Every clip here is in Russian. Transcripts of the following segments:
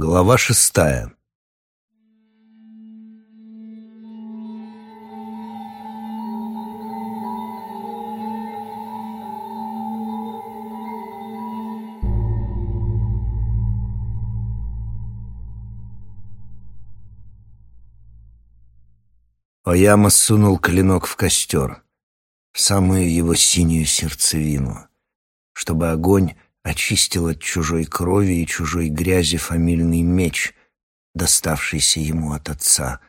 Глава шестая. Ояма сунул клинок в костер, в самую его синюю сердцевину, чтобы огонь очистил от чужой крови и чужой грязи фамильный меч, доставшийся ему от отца,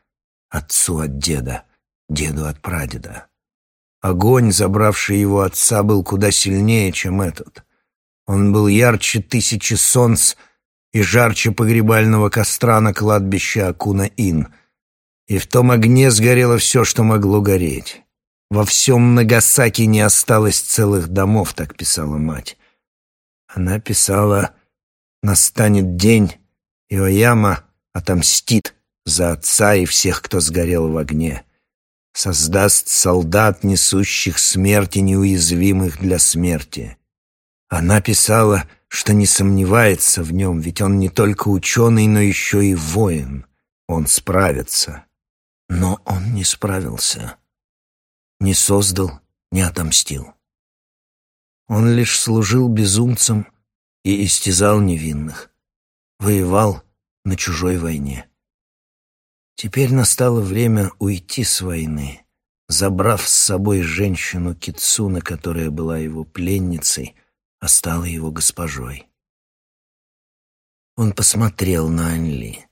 отцу от деда, деду от прадеда. Огонь, забравший его отца, был куда сильнее, чем этот. Он был ярче тысячи солнц и жарче погребального костра на кладбище Акуна-Ин. И в том огне сгорело все, что могло гореть. Во всем Нагасаки не осталось целых домов, так писала мать. Она писала «Настанет день, и Ояма отомстит за отца и всех, кто сгорел в огне. Создаст солдат, несущих смерти, неуязвимых для смерти». Она писала, что не сомневается в нем, ведь он не только ученый, но еще и воин. Он справится. Но он не справился. Не создал, не отомстил. Он лишь служил безумцам и истязал невинных, воевал на чужой войне. Теперь настало время уйти с войны, забрав с собой женщину Кицуна, которая была его пленницей, а стала его госпожой. Он посмотрел на Анли.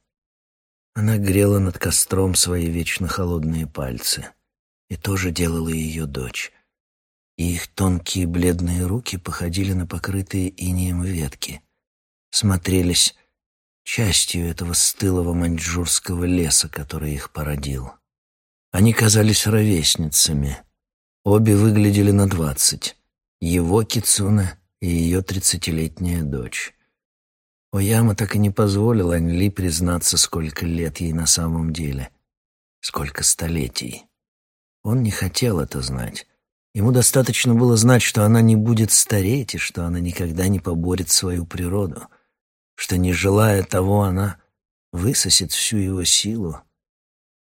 Она грела над костром свои вечно холодные пальцы, и тоже делала ее дочь их тонкие бледные руки походили на покрытые инеем ветки, смотрелись частью этого стылого маньчжурского леса, который их породил. Они казались ровесницами. Обе выглядели на двадцать. Его Кицуна и ее тридцатилетняя дочь. Ояма так и не позволил Аньли признаться, сколько лет ей на самом деле. Сколько столетий. Он не хотел это знать. Ему достаточно было знать, что она не будет стареть и что она никогда не поборет свою природу, что, не желая того, она высосет всю его силу,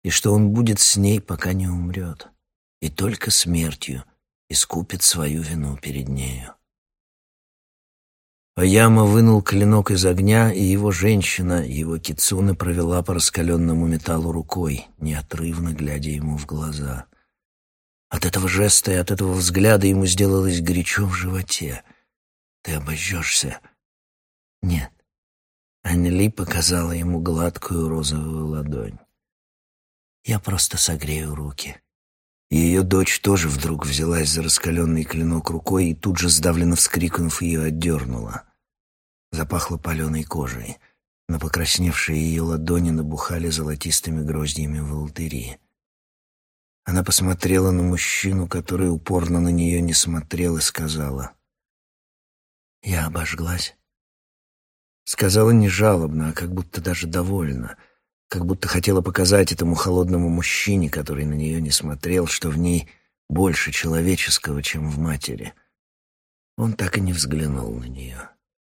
и что он будет с ней, пока не умрет, и только смертью искупит свою вину перед нею. Аяма вынул клинок из огня, и его женщина, его кицуна, провела по раскаленному металлу рукой, неотрывно глядя ему в глаза — от этого жеста и от этого взгляда ему сделалось горячо в животе. «Ты обожжешься?» «Нет». Аннели показала ему гладкую розовую ладонь. «Я просто согрею руки». Ее дочь тоже вдруг взялась за раскаленный клинок рукой и тут же, сдавленно вскрикнув, ее отдернула. Запахло паленой кожей. На покрасневшие ее ладони набухали золотистыми гроздьями волдыри. Она посмотрела на мужчину, который упорно на нее не смотрел, и сказала. «Я обожглась». Сказала не жалобно, а как будто даже довольна, как будто хотела показать этому холодному мужчине, который на нее не смотрел, что в ней больше человеческого, чем в матери. Он так и не взглянул на нее.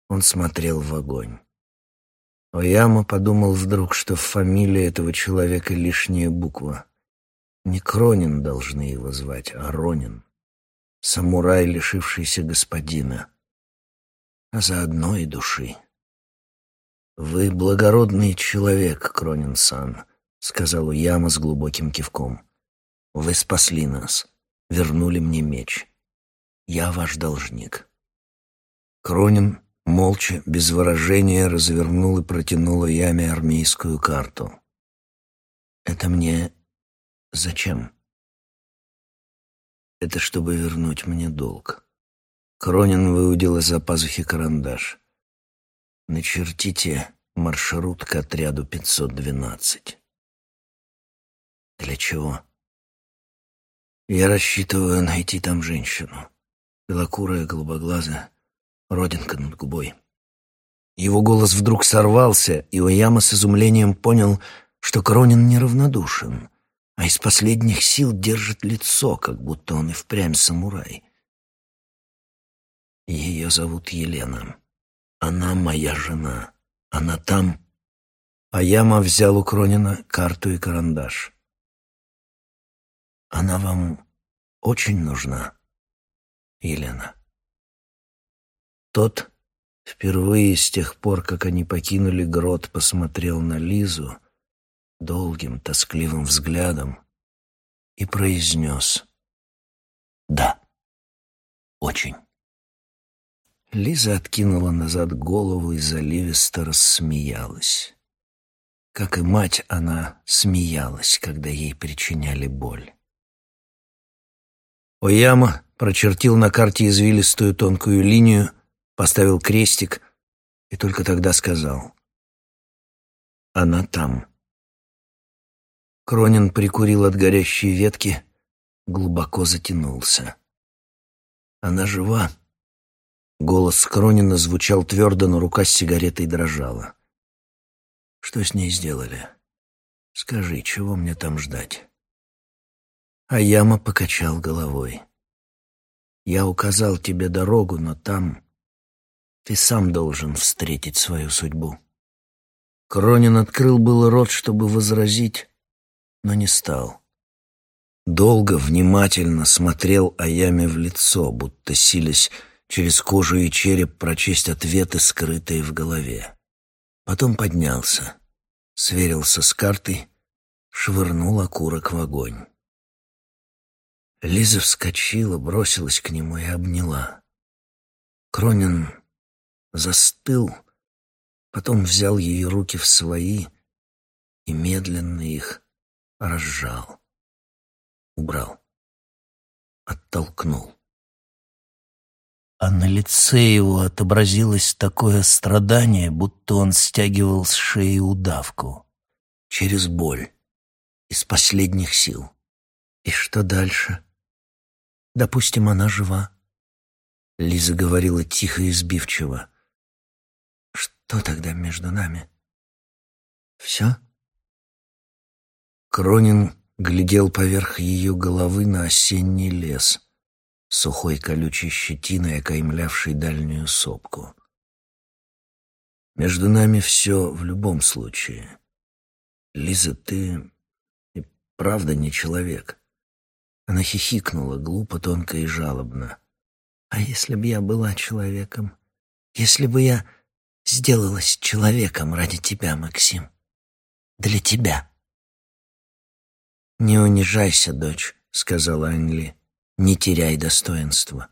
Он смотрел в огонь. Ояма подумал вдруг, что в фамилии этого человека лишняя буква. Не Кронин должны его звать, а Ронин. Самурай, лишившийся господина, а заодно и души. «Вы благородный человек, Кронин-сан», — сказал Уяма с глубоким кивком. «Вы спасли нас, вернули мне меч. Я ваш должник». Кронин молча, без выражения, развернул и протянул Яме армейскую карту. «Это мне Зачем? Это чтобы вернуть мне долг. Кронин выудил из-за пазухи карандаш. Начертите маршрут к отряду 512. Для чего? Я рассчитываю найти там женщину. Белокурая, голубоглазая, родинка над губой. Его голос вдруг сорвался, и Ояма с изумлением понял, что Кронин неравнодушен — а из последних сил держит лицо, как будто он и впрямь самурай. Ее зовут Елена. Она моя жена. Она там, а Яма взял у Кронина карту и карандаш. «Она вам очень нужна, Елена?» Тот впервые с тех пор, как они покинули грот, посмотрел на Лизу долгим, тоскливым взглядом и произнес «Да, очень». Лиза откинула назад голову и заливисто рассмеялась. Как и мать, она смеялась, когда ей причиняли боль. Ояма прочертил на карте извилистую тонкую линию, поставил крестик и только тогда сказал «Она там». Кронин прикурил от горящей ветки, глубоко затянулся. «Она жива?» Голос Кронина звучал твердо, но рука с сигаретой дрожала. «Что с ней сделали? Скажи, чего мне там ждать?» А Яма покачал головой. «Я указал тебе дорогу, но там ты сам должен встретить свою судьбу». Кронин открыл был рот, чтобы возразить, но не стал. Долго, внимательно смотрел Аяме в лицо, будто силясь через кожу и череп прочесть ответы, скрытые в голове. Потом поднялся, сверился с картой, швырнул окурок в огонь. Лиза вскочила, бросилась к нему и обняла. Кронин застыл, потом взял ее руки в свои и медленно их разжал, убрал, оттолкнул а на лице его отобразилось такое страдание, будто он стягивал с шеи удавку. Через боль, из последних сил. И что дальше? Допустим, она жива. Лиза говорила тихо и сбивчиво. Что тогда между нами? Все? Кронин глядел поверх ее головы на осенний лес — сухой колючей щетиной, окаймлявшей дальнюю сопку. Между нами все в любом случае. Лиза, ты и правда не человек. Она хихикнула, глупо, тонко и жалобно. А если бы я была человеком? Если бы я сделалась человеком ради тебя, Максим? Для тебя. «Не унижайся, дочь», — сказала Анли. Не теряй достоинства.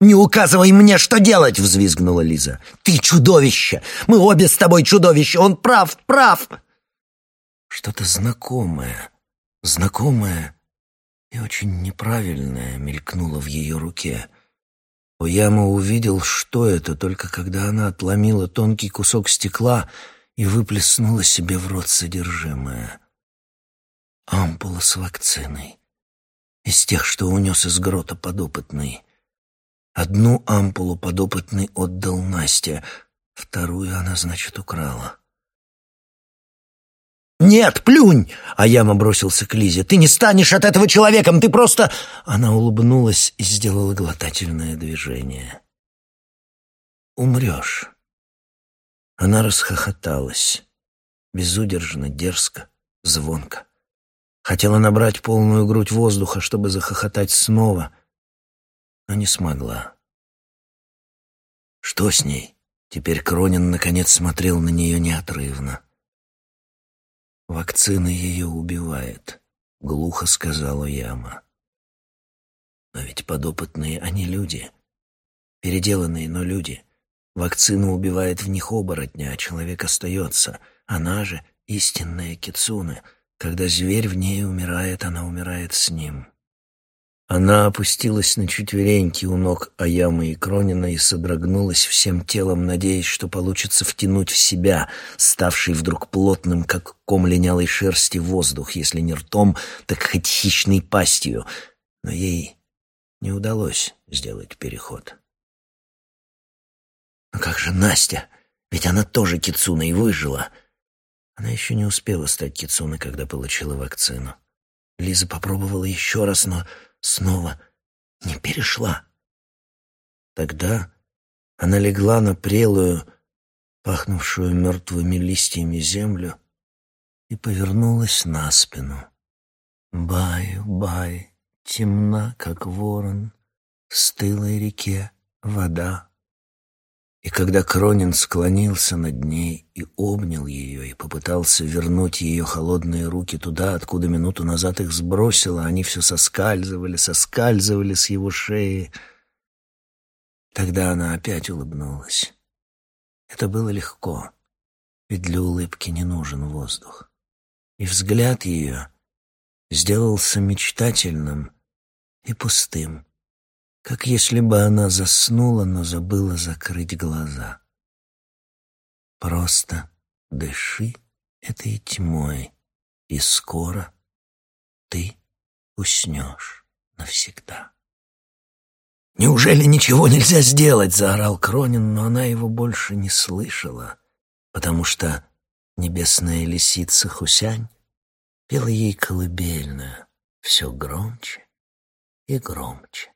«Не указывай мне, что делать!» — взвизгнула Лиза. «Ты чудовище! Мы обе с тобой чудовища! Он прав, прав!» Что-то знакомое, знакомое и очень неправильное мелькнуло в ее руке. Ояма увидел, что это, только когда она отломила тонкий кусок стекла и выплеснула себе в рот содержимое. Ампула с вакциной из тех, что унес из грота подопытный. Одну ампулу подопытный отдал Насте, вторую она, значит, украла. «Нет, плюнь!» — А Аяма бросился к Лизе. «Ты не станешь от этого человеком, ты просто...» Она улыбнулась и сделала глотательное движение. «Умрешь». Она расхохоталась. Безудержно, дерзко, звонко. Хотела набрать полную грудь воздуха, чтобы захохотать снова, но не смогла. Что с ней? Теперь Кронин наконец смотрел на нее неотрывно. «Вакцина ее убивает», — глухо сказала Яма. «Но ведь подопытные они люди. Переделанные, но люди. Вакцина убивает в них оборотня, а человек остается. Она же истинная кицуна — когда зверь в ней умирает, она умирает с ним. Она опустилась на четвереньки у ног Аямы и Кронина и содрогнулась всем телом, надеясь, что получится втянуть в себя, ставший вдруг плотным, как ком линялой шерсти, воздух, если не ртом, так хоть хищной пастью. Но ей не удалось сделать переход. Но как же Настя? Ведь она тоже кицуна и выжила. Она еще не успела стать кицуной, когда получила вакцину. Лиза попробовала еще раз, но снова не перешла. Тогда она легла на прелую, пахнувшую мертвыми листьями землю и повернулась на спину. Баю, бай, темна, как ворон, в стылой реке вода. И когда Кронин склонился над ней и обнял ее, и попытался вернуть ее холодные руки туда, откуда минуту назад их сбросило, они все соскальзывали, соскальзывали с его шеи. Тогда она опять улыбнулась. Это было легко, ведь для улыбки не нужен воздух. И взгляд ее сделался мечтательным и пустым как если бы она заснула, но забыла закрыть глаза. Просто дыши этой тьмой, и скоро ты уснешь навсегда. «Неужели ничего нельзя сделать?» — заорал Кронин, но она его больше не слышала, потому что небесная лисица Хусянь пела ей колыбельную все громче и громче.